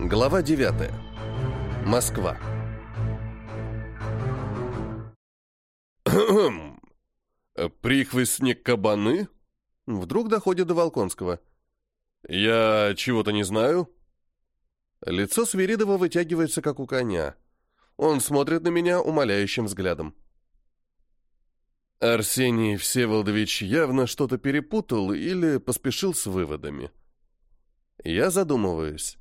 Глава 9. Москва. «Прихвостник кабаны?» Вдруг доходит до Волконского. «Я чего-то не знаю?» Лицо Свиридова вытягивается, как у коня. Он смотрит на меня умоляющим взглядом. Арсений Всеволодович явно что-то перепутал или поспешил с выводами. Я задумываюсь.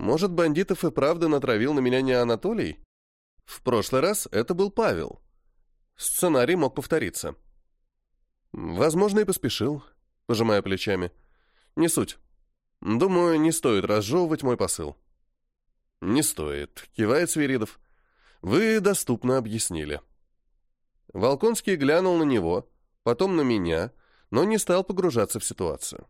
Может, бандитов и правда натравил на меня не Анатолий? В прошлый раз это был Павел. Сценарий мог повториться. Возможно, и поспешил, пожимая плечами. Не суть. Думаю, не стоит разжевывать мой посыл. Не стоит, кивает Свиридов. Вы доступно объяснили. Волконский глянул на него, потом на меня, но не стал погружаться в ситуацию.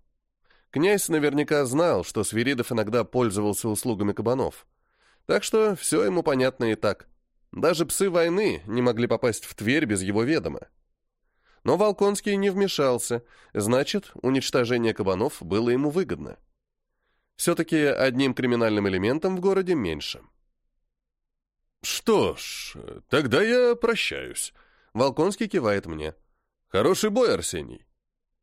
Князь наверняка знал, что Свиридов иногда пользовался услугами кабанов. Так что все ему понятно и так. Даже псы войны не могли попасть в Тверь без его ведома. Но Волконский не вмешался, значит, уничтожение кабанов было ему выгодно. Все-таки одним криминальным элементом в городе меньше. «Что ж, тогда я прощаюсь», — Волконский кивает мне. «Хороший бой, Арсений».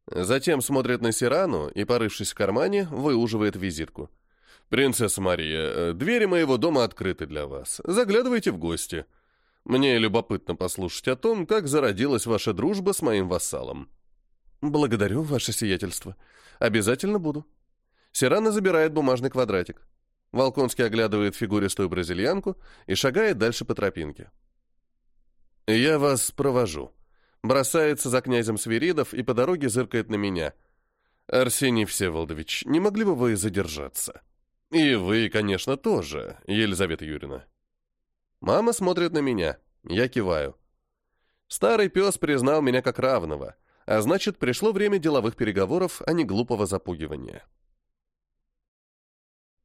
Затем смотрит на Сирану и, порывшись в кармане, выуживает визитку. «Принцесса Мария, э, двери моего дома открыты для вас. Заглядывайте в гости. Мне любопытно послушать о том, как зародилась ваша дружба с моим вассалом». «Благодарю, ваше сиятельство. Обязательно буду». Сирана забирает бумажный квадратик. Волконский оглядывает фигуристую бразильянку и шагает дальше по тропинке. «Я вас провожу», бросается за князем Свиридов и по дороге зыркает на меня. «Арсений Всеволодович, не могли бы вы задержаться?» «И вы, конечно, тоже, Елизавета Юрьевна». Мама смотрит на меня, я киваю. Старый пес признал меня как равного, а значит, пришло время деловых переговоров, а не глупого запугивания.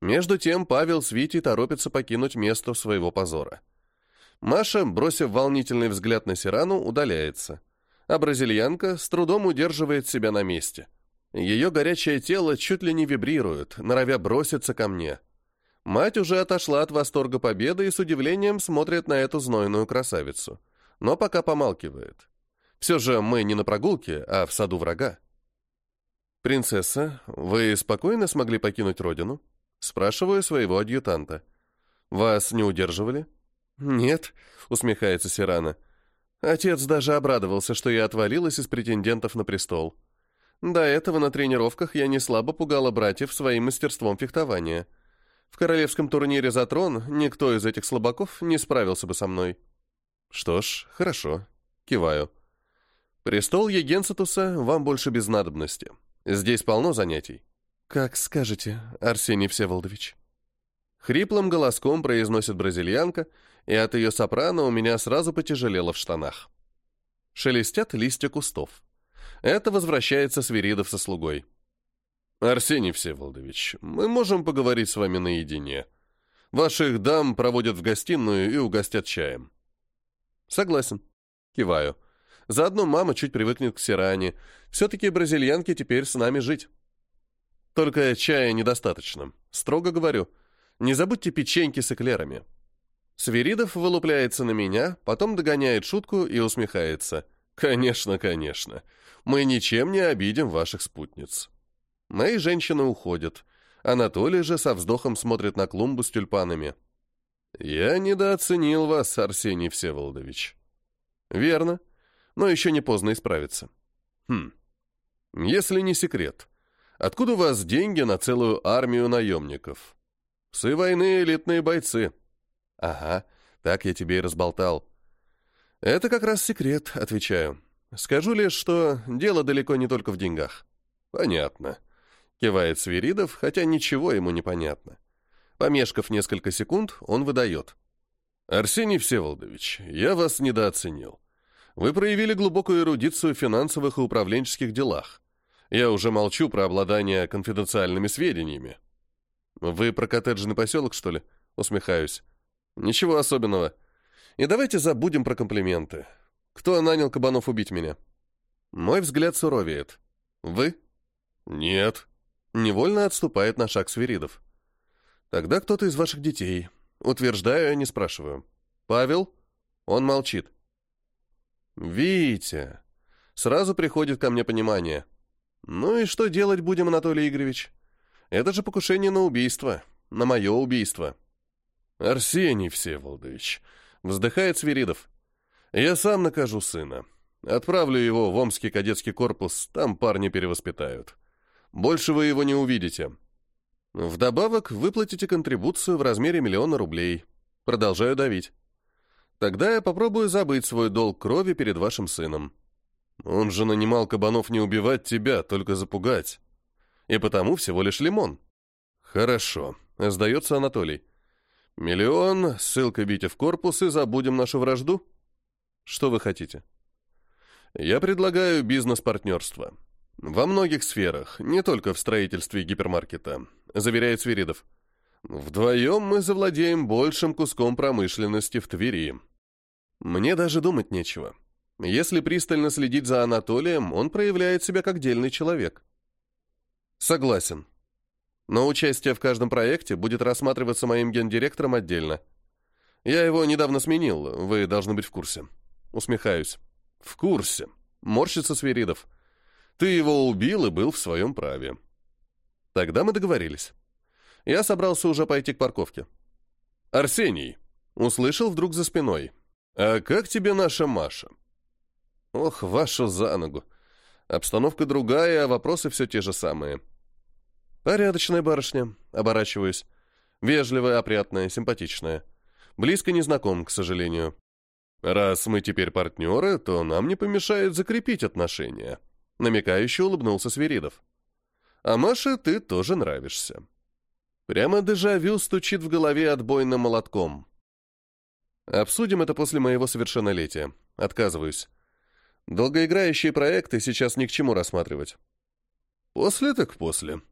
Между тем Павел с Витей торопятся покинуть место своего позора. Маша, бросив волнительный взгляд на Сирану, удаляется – а бразильянка с трудом удерживает себя на месте. Ее горячее тело чуть ли не вибрирует, норовя броситься ко мне. Мать уже отошла от восторга победы и с удивлением смотрит на эту знойную красавицу, но пока помалкивает. Все же мы не на прогулке, а в саду врага. «Принцесса, вы спокойно смогли покинуть родину?» Спрашиваю своего адъютанта. «Вас не удерживали?» «Нет», — усмехается Сирана. Отец даже обрадовался, что я отвалилась из претендентов на престол. До этого на тренировках я не слабо пугала братьев своим мастерством фехтования. В королевском турнире за трон никто из этих слабаков не справился бы со мной. Что ж, хорошо. Киваю. Престол Егенцетуса вам больше без надобности. Здесь полно занятий. Как скажете, Арсений Всеволодович. Хриплым голоском произносит бразильянка, и от ее сопрано у меня сразу потяжелело в штанах. Шелестят листья кустов. Это возвращается Свиридов со слугой. «Арсений Всеволодович, мы можем поговорить с вами наедине. Ваших дам проводят в гостиную и угостят чаем». «Согласен». Киваю. Заодно мама чуть привыкнет к Сиране. Все-таки бразильянки теперь с нами жить. Только чая недостаточно. Строго говорю. Не забудьте печеньки с эклерами. Свиридов вылупляется на меня, потом догоняет шутку и усмехается. «Конечно, конечно. Мы ничем не обидим ваших спутниц». Мои женщины уходят. Анатолий же со вздохом смотрит на клумбу с тюльпанами. «Я недооценил вас, Арсений Всеволодович». «Верно. Но еще не поздно исправиться». «Хм. Если не секрет, откуда у вас деньги на целую армию наемников?» «Псы войны — элитные бойцы». «Ага, так я тебе и разболтал». «Это как раз секрет», — отвечаю. «Скажу лишь, что дело далеко не только в деньгах». «Понятно», — кивает Свиридов, хотя ничего ему не понятно. Помешкав несколько секунд, он выдает. «Арсений Всеволодович, я вас недооценил. Вы проявили глубокую эрудицию в финансовых и управленческих делах. Я уже молчу про обладание конфиденциальными сведениями». «Вы про коттеджный поселок, что ли?» Усмехаюсь. Ничего особенного. И давайте забудем про комплименты. Кто нанял кабанов убить меня? Мой взгляд суровеет. Вы? Нет. Невольно отступает на шаг Свиридов. Тогда кто-то из ваших детей. Утверждаю, не спрашиваю. Павел? Он молчит. Витя. Сразу приходит ко мне понимание. Ну и что делать будем, Анатолий Игоревич? Это же покушение на убийство. На мое убийство. Арсений Всеволодович. Вздыхает Свиридов. Я сам накажу сына. Отправлю его в Омский кадетский корпус, там парни перевоспитают. Больше вы его не увидите. Вдобавок, выплатите контрибуцию в размере миллиона рублей. Продолжаю давить. Тогда я попробую забыть свой долг крови перед вашим сыном. Он же нанимал кабанов не убивать тебя, только запугать. И потому всего лишь лимон. Хорошо, сдается Анатолий. Миллион, ссылка бить в корпус и забудем нашу вражду? Что вы хотите? Я предлагаю бизнес-партнерство. Во многих сферах, не только в строительстве гипермаркета, заверяет Свиридов. Вдвоем мы завладеем большим куском промышленности в Твери. Мне даже думать нечего. Если пристально следить за Анатолием, он проявляет себя как дельный человек. Согласен. Но участие в каждом проекте будет рассматриваться моим гендиректором отдельно. Я его недавно сменил, вы должны быть в курсе. Усмехаюсь. В курсе. Морщится Свиридов. Ты его убил и был в своем праве. Тогда мы договорились. Я собрался уже пойти к парковке. Арсений, услышал вдруг за спиной. А как тебе наша Маша? Ох, вашу за ногу. Обстановка другая, а вопросы все те же самые. Порядочная барышня, оборачиваюсь. Вежливая, опрятная, симпатичная. Близко не знаком, к сожалению. Раз мы теперь партнеры, то нам не помешает закрепить отношения. Намекающе улыбнулся Свиридов. А Маше ты тоже нравишься. Прямо дежавю стучит в голове отбойным молотком. Обсудим это после моего совершеннолетия. Отказываюсь. Долгоиграющие проекты сейчас ни к чему рассматривать. После так после.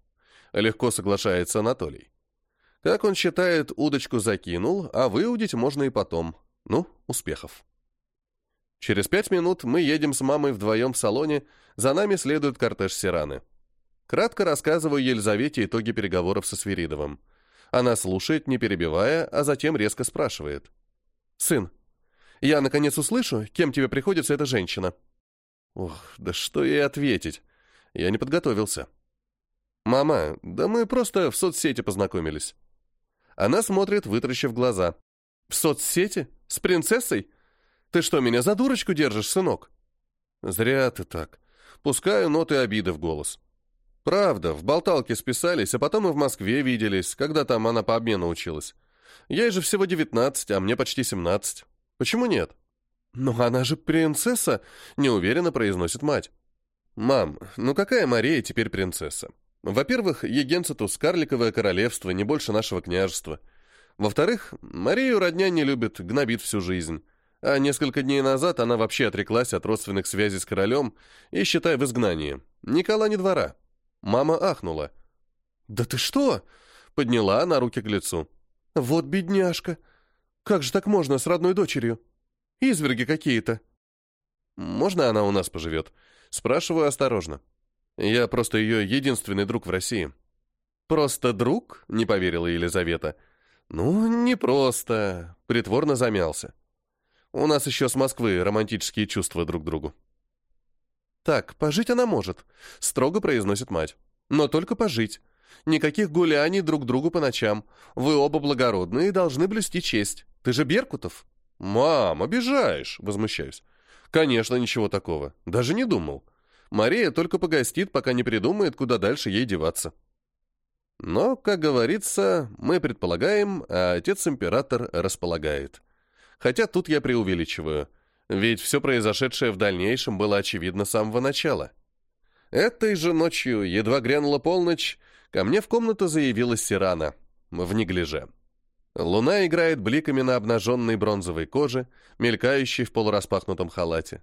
Легко соглашается Анатолий. Как он считает, удочку закинул, а выудить можно и потом. Ну, успехов. Через пять минут мы едем с мамой вдвоем в салоне, за нами следует кортеж Сираны. Кратко рассказываю Елизавете итоги переговоров со Свиридовым. Она слушает, не перебивая, а затем резко спрашивает. «Сын, я наконец услышу, кем тебе приходится эта женщина?» Ох, да что ей ответить? Я не подготовился. «Мама, да мы просто в соцсети познакомились». Она смотрит, вытращив глаза. «В соцсети? С принцессой? Ты что, меня за дурочку держишь, сынок?» «Зря ты так. Пускаю ноты обиды в голос». «Правда, в болталке списались, а потом и в Москве виделись, когда там она по обмену училась. Ей же всего девятнадцать, а мне почти семнадцать. Почему нет?» «Но она же принцесса!» — неуверенно произносит мать. «Мам, ну какая Мария теперь принцесса? Во-первых, Егенцетус — карликовое королевство, не больше нашего княжества. Во-вторых, Марию родня не любит, гнобит всю жизнь. А несколько дней назад она вообще отреклась от родственных связей с королем и, считай, в изгнании. Ни кола, ни двора. Мама ахнула. «Да ты что?» — подняла на руки к лицу. «Вот бедняжка! Как же так можно с родной дочерью? Изверги какие-то!» «Можно она у нас поживет?» Спрашиваю осторожно. Я просто ее единственный друг в России. «Просто друг?» — не поверила Елизавета. «Ну, не просто». Притворно замялся. «У нас еще с Москвы романтические чувства друг к другу». «Так, пожить она может», — строго произносит мать. «Но только пожить. Никаких гуляний друг другу по ночам. Вы оба благородные и должны блюсти честь. Ты же Беркутов». «Мам, обижаешь!» — возмущаюсь. «Конечно, ничего такого. Даже не думал. Мария только погостит, пока не придумает, куда дальше ей деваться. Но, как говорится, мы предполагаем, а отец-император располагает. Хотя тут я преувеличиваю, ведь все произошедшее в дальнейшем было очевидно с самого начала. Этой же ночью, едва грянула полночь, ко мне в комнату заявилась Сирана, в неглиже. Луна играет бликами на обнаженной бронзовой коже, мелькающей в полураспахнутом халате.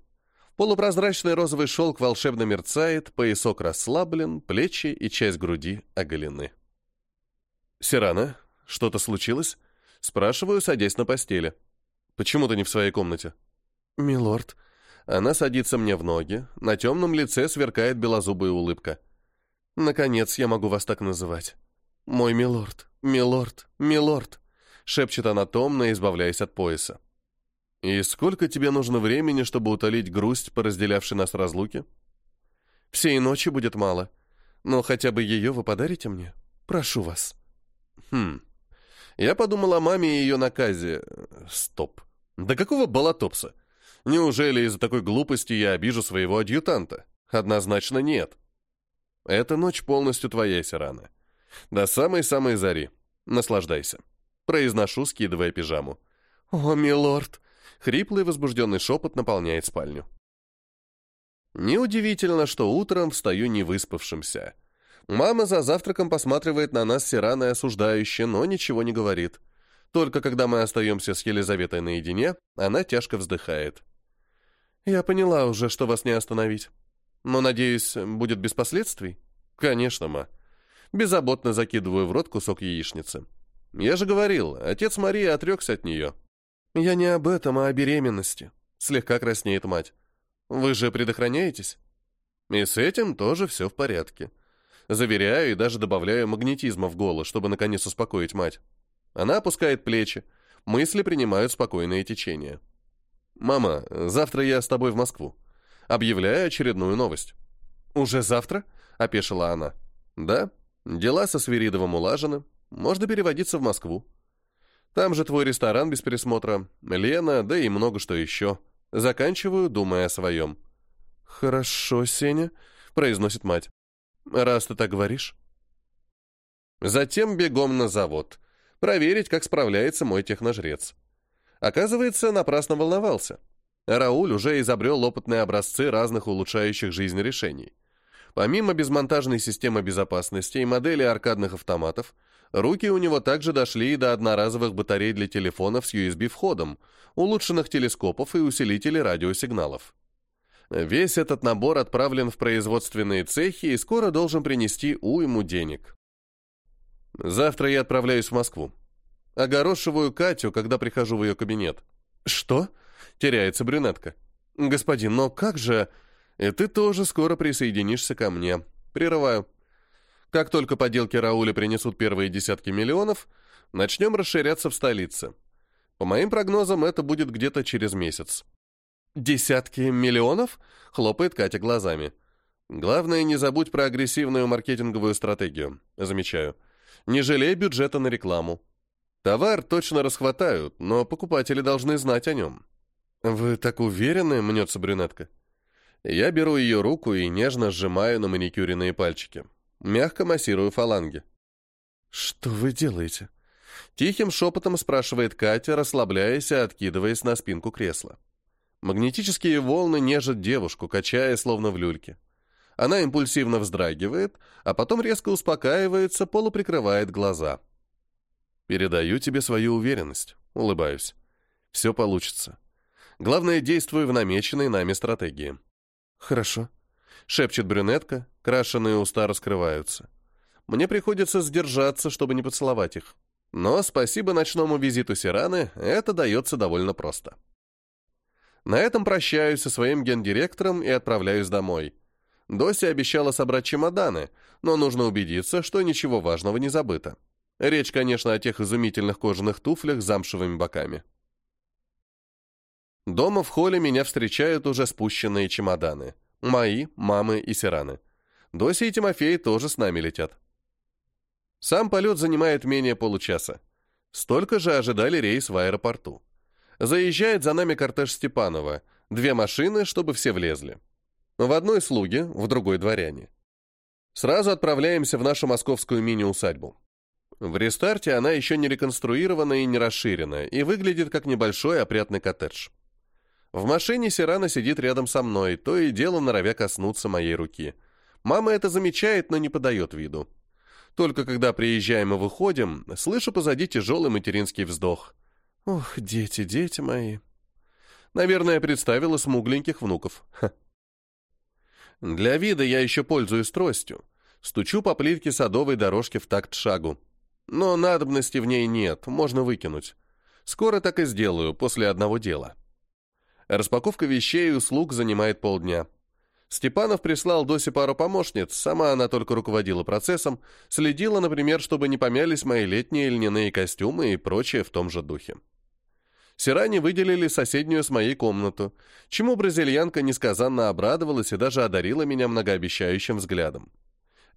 Полупрозрачный розовый шелк волшебно мерцает, поясок расслаблен, плечи и часть груди оголены. «Сирана, что-то случилось?» Спрашиваю, садясь на постели. «Почему ты не в своей комнате?» «Милорд». Она садится мне в ноги, на темном лице сверкает белозубая улыбка. «Наконец я могу вас так называть». «Мой милорд, милорд, милорд!» — шепчет она томно, избавляясь от пояса. «И сколько тебе нужно времени, чтобы утолить грусть по разделявшей нас разлуке?» «Всей ночи будет мало, но хотя бы ее вы подарите мне? Прошу вас». «Хм...» Я подумал о маме и ее наказе. Стоп. Да какого балатопса? Неужели из-за такой глупости я обижу своего адъютанта? Однозначно нет. Эта ночь полностью твоя, Сирана. До самой-самой зари. Наслаждайся. Произношу, скидывая пижаму. «О, милорд!» Хриплый возбужденный шепот наполняет спальню. Неудивительно, что утром встаю невыспавшимся. Мама за завтраком посматривает на нас Сираной осуждающе, но ничего не говорит. Только когда мы остаемся с Елизаветой наедине, она тяжко вздыхает. «Я поняла уже, что вас не остановить. Но, надеюсь, будет без последствий?» «Конечно, ма». Беззаботно закидываю в рот кусок яичницы. «Я же говорил, отец Марии отрекся от нее». «Я не об этом, а о беременности», — слегка краснеет мать. «Вы же предохраняетесь?» «И с этим тоже все в порядке». Заверяю и даже добавляю магнетизма в голос, чтобы наконец успокоить мать. Она опускает плечи. Мысли принимают спокойное течение. «Мама, завтра я с тобой в Москву». Объявляю очередную новость. «Уже завтра?» — опешила она. «Да, дела со Свиридовым улажены. Можно переводиться в Москву. Там же твой ресторан без пересмотра, Лена, да и много что еще. Заканчиваю, думая о своем». «Хорошо, Сеня», — произносит мать. «Раз ты так говоришь». Затем бегом на завод. Проверить, как справляется мой техножрец. Оказывается, напрасно волновался. Рауль уже изобрел опытные образцы разных улучшающих жизнь решений. Помимо безмонтажной системы безопасности и модели аркадных автоматов, руки у него также дошли и до одноразовых батарей для телефонов с USB-входом, улучшенных телескопов и усилителей радиосигналов. Весь этот набор отправлен в производственные цехи и скоро должен принести уйму денег. Завтра я отправляюсь в Москву. Огорошиваю Катю, когда прихожу в ее кабинет. «Что?» — теряется брюнетка. «Господин, но как же...» «И ты тоже скоро присоединишься ко мне». Прерываю. Как только поделки Рауля принесут первые десятки миллионов, начнем расширяться в столице. По моим прогнозам, это будет где-то через месяц. «Десятки миллионов?» — хлопает Катя глазами. «Главное, не забудь про агрессивную маркетинговую стратегию», — замечаю. «Не жалей бюджета на рекламу. Товар точно расхватают, но покупатели должны знать о нем». «Вы так уверены?» — мнется брюнетка. Я беру ее руку и нежно сжимаю на маникюренные пальчики. Мягко массирую фаланги. «Что вы делаете?» Тихим шепотом спрашивает Катя, расслабляясь и откидываясь на спинку кресла. Магнетические волны нежат девушку, качая, словно в люльке. Она импульсивно вздрагивает, а потом резко успокаивается, полуприкрывает глаза. «Передаю тебе свою уверенность», — улыбаюсь. «Все получится. Главное, действуй в намеченной нами стратегии». «Хорошо», — шепчет брюнетка, крашеные уста раскрываются. Мне приходится сдержаться, чтобы не поцеловать их. Но спасибо ночному визиту Сираны, это дается довольно просто. На этом прощаюсь со своим гендиректором и отправляюсь домой. Дося обещала собрать чемоданы, но нужно убедиться, что ничего важного не забыто. Речь, конечно, о тех изумительных кожаных туфлях с замшевыми боками. Дома в холле меня встречают уже спущенные чемоданы. Мои, мамы и Сираны. Дося и Тимофей тоже с нами летят. Сам полет занимает менее получаса. Столько же ожидали рейс в аэропорту. Заезжает за нами кортеж Степанова. Две машины, чтобы все влезли. В одной слуги, в другой дворяне. Сразу отправляемся в нашу московскую мини-усадьбу. В рестарте она еще не реконструирована и не расширена, и выглядит как небольшой опрятный коттедж. В машине Сирана сидит рядом со мной, то и дело норовя коснуться моей руки. Мама это замечает, но не подает виду. Только когда приезжаем и выходим, слышу позади тяжелый материнский вздох. Ох, дети, дети мои. Наверное, представила смугленьких внуков. Ха. Для вида я еще пользуюсь тростью. Стучу по плитке садовой дорожки в такт шагу. Но надобности в ней нет, можно выкинуть. Скоро так и сделаю, после одного дела. Распаковка вещей и услуг занимает полдня. Степанов прислал Досе пару помощниц, сама она только руководила процессом, следила, например, чтобы не помялись мои летние льняные костюмы и прочее в том же духе. Сиране выделили соседнюю с моей комнату, чему бразильянка несказанно обрадовалась и даже одарила меня многообещающим взглядом.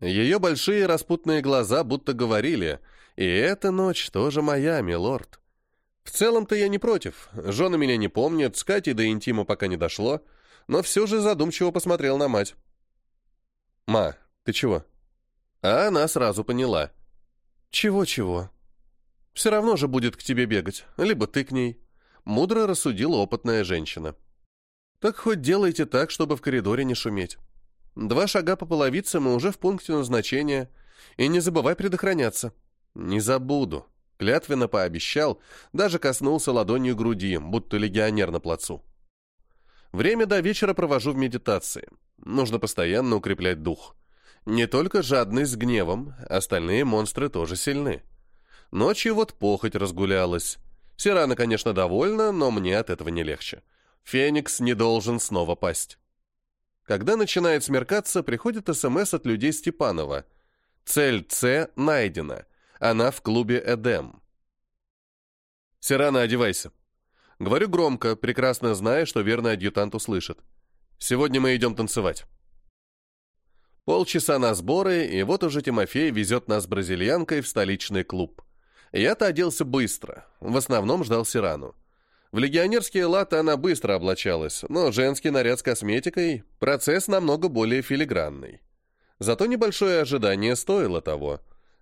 Ее большие распутные глаза будто говорили «И эта ночь тоже моя, милорд». В целом-то я не против, жены меня не помнят, с Катей до интима пока не дошло, но все же задумчиво посмотрел на мать. «Ма, ты чего?» А она сразу поняла. «Чего-чего? Все равно же будет к тебе бегать, либо ты к ней». Мудро рассудила опытная женщина. «Так хоть делайте так, чтобы в коридоре не шуметь. Два шага по половице мы уже в пункте назначения. И не забывай предохраняться». «Не забуду», — клятвенно пообещал, даже коснулся ладонью груди, будто легионер на плацу. Время до вечера провожу в медитации. Нужно постоянно укреплять дух. Не только жадность с гневом, остальные монстры тоже сильны. Ночью вот похоть разгулялась. Сирана, конечно, довольна, но мне от этого не легче. Феникс не должен снова пасть. Когда начинает смеркаться, приходит СМС от людей Степанова. Цель С найдена. Она в клубе «Эдем». «Сирана, одевайся», Говорю громко, прекрасно зная, что верный адъютант услышит. Сегодня мы идем танцевать. Полчаса на сборы, и вот уже Тимофей везет нас бразильянкой в столичный клуб. Я-то оделся быстро, в основном ждал Сирану. В легионерские латы она быстро облачалась, но женский наряд с косметикой – процесс намного более филигранный. Зато небольшое ожидание стоило того.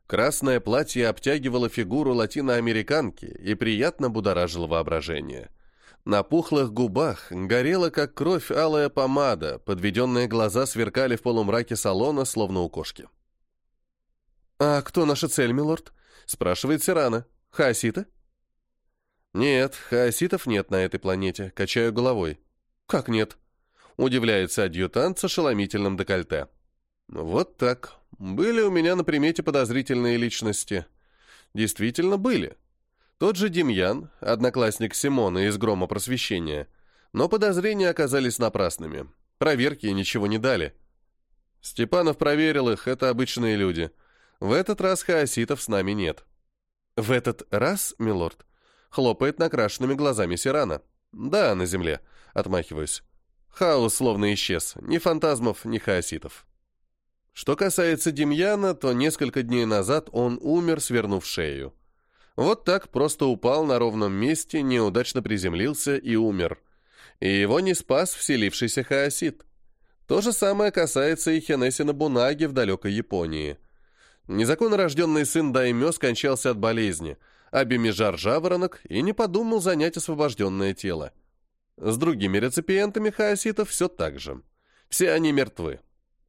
Красное платье обтягивало фигуру латиноамериканки и приятно будоражило воображение. На пухлых губах горела, как кровь, алая помада, подведенные глаза сверкали в полумраке салона, словно у кошки. «А кто наша цель, милорд?» — спрашивает Сирана. «Хаоситы?» «Нет, хаоситов нет на этой планете», — качаю головой. «Как нет?» — удивляется адъютант с ошеломительным декольте. «Вот так. Были у меня на примете подозрительные личности. Действительно были. Тот же Демьян, одноклассник Симона из «Грома просвещения», но подозрения оказались напрасными. Проверки ничего не дали. Степанов проверил их, это обычные люди. В этот раз хаоситов с нами нет. В этот раз, милорд, хлопает накрашенными глазами Сирана. Да, на земле, отмахиваюсь. Хаос словно исчез, ни фантазмов, ни хаоситов. Что касается Демьяна, то несколько дней назад он умер, свернув шею. Вот так просто упал на ровном месте, неудачно приземлился и умер. И его не спас вселившийся хаосит. То же самое касается и Хенесина Бунаги в далекой Японии. Незаконно рожденный сын Даймё скончался от болезни, а Бемижар Жаворонок и не подумал занять освобожденное тело. С другими реципиентами хаоситов все так же. Все они мертвы.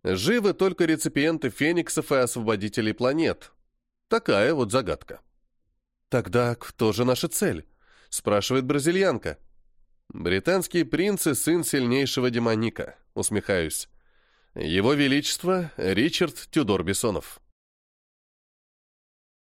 Живы только реципиенты фениксов и освободителей планет. Такая вот загадка. «Тогда кто же наша цель?» — спрашивает бразильянка. «Британский принц и сын сильнейшего демоника», — усмехаюсь. «Его Величество Ричард Тюдор Бессонов».